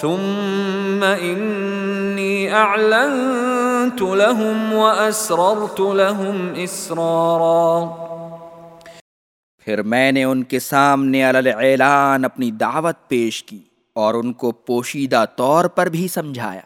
ثم انی اعلنت لهم واسررت لهم اسرارا پھر میں نے ان کے سامنے علل اعلان اپنی دعوت پیش کی اور ان کو پوشیدہ طور پر بھی سمجھایا۔